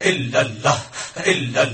اللہ۔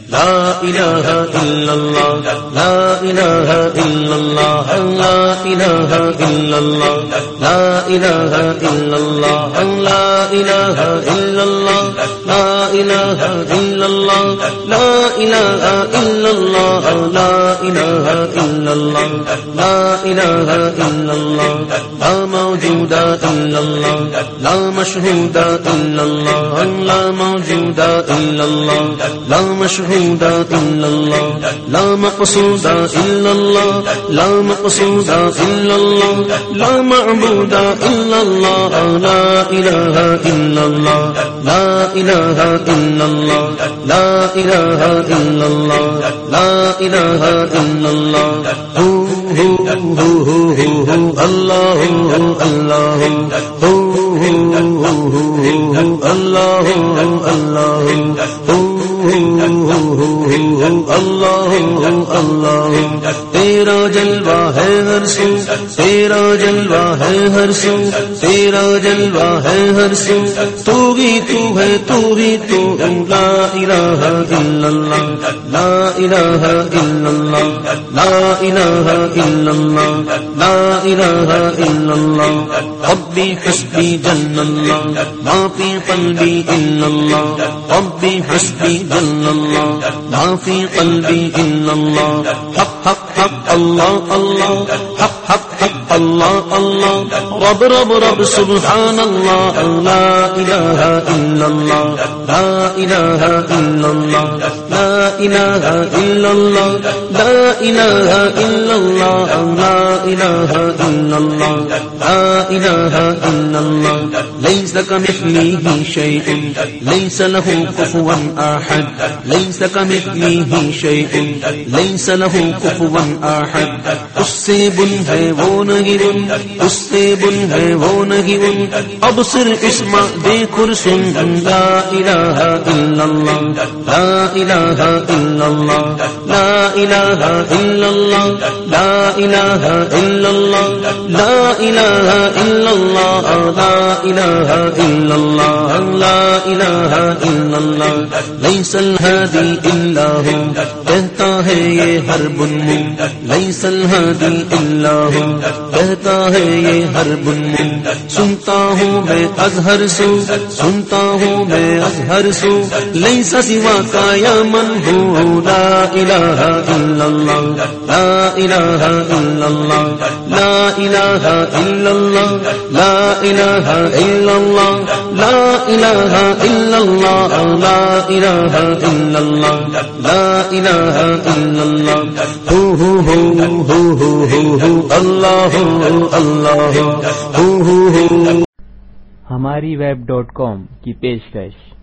لا إله إلا الله لا إله إلا الله لا إله إلا الله لا إله إلا الله لا إله إلا الله لا إله إلا الله لا إله إلا الله لا إله إلا الله لا إله إلا الله لا موجود إلا الله لا مشهود إلا الله لا موجود إلا الله لام مشہود الا اللہ لا مقصود الا اللہ لا مقصود اللہ لا معبود الا اللہ لا الہ الا اللہ لا الہ الا اللہ لا الہ الا اللہ لا الہ الا اللہ ہو ہو اللہ اللہ اللہ اللہ نہیں اللہ اللہ تیرا جلوہ ہے ہر سو تیرا جلوہ ہے ہر سو تیرا جلوہ ہے ہر سو تو بھی تو ہے تو بھی تو لا الہ الا اللہ لا الہ الا اللہ لا الہ الا اللہ لا الہ الا اللہ ربی حسبی جن اللہ ما فی قلبی الا اللہ ربی حسبی جن اللہ دھاسی قلبی ان اللہ حق حق حق اللہ اللہ حق حق حق اللہ اللہ۔ رب رب رب سبحان اللہ لا الہ الا اللہ۔ لا الہ الا اللہ۔ لا الہ الا اللہ۔ لا الہ الا اللہ۔ لا الہ الا اللہ۔ لا الہ الا اللہ۔ ليس كمثله شيء۔ ليس له كفوا احد۔ ليس كمثله شيء۔ ليس له كفوا احد۔ اس سے بن ہے وہ نہیں۔ بن اس سے بن ہے وہ نہیں بن اب سر اسما دیکھ سن لا الہ الا اللہ لا الہ الا اللہ لا الہ الا اللہ لا الہ الا اللہ لا الہ الا اللہ لا الہ الا اللہ لا الہ الا اللہ ليس الهادي الا هو کہتا ہے یہ ہر بن ليس الهادي الا هو کہتا ہے یہ ہر بن سنتا ہوں میں ازہر سو، سنتا ہوں میں ازہر سو ليس سوا کا یا من ہو، لا الہ الا اللہ، لا الہ الا اللہ، لا الہ الا اللہ، لا الہ الا اللہ لا الہ الا اللہ لا الہ الا اللہ لا الہ الا اللہ ہو ہو ہو ہو ہو ہو ہو اللہ اللہ ہو ہو ہو ہماری ویب ڈاٹ کام کی پیشکش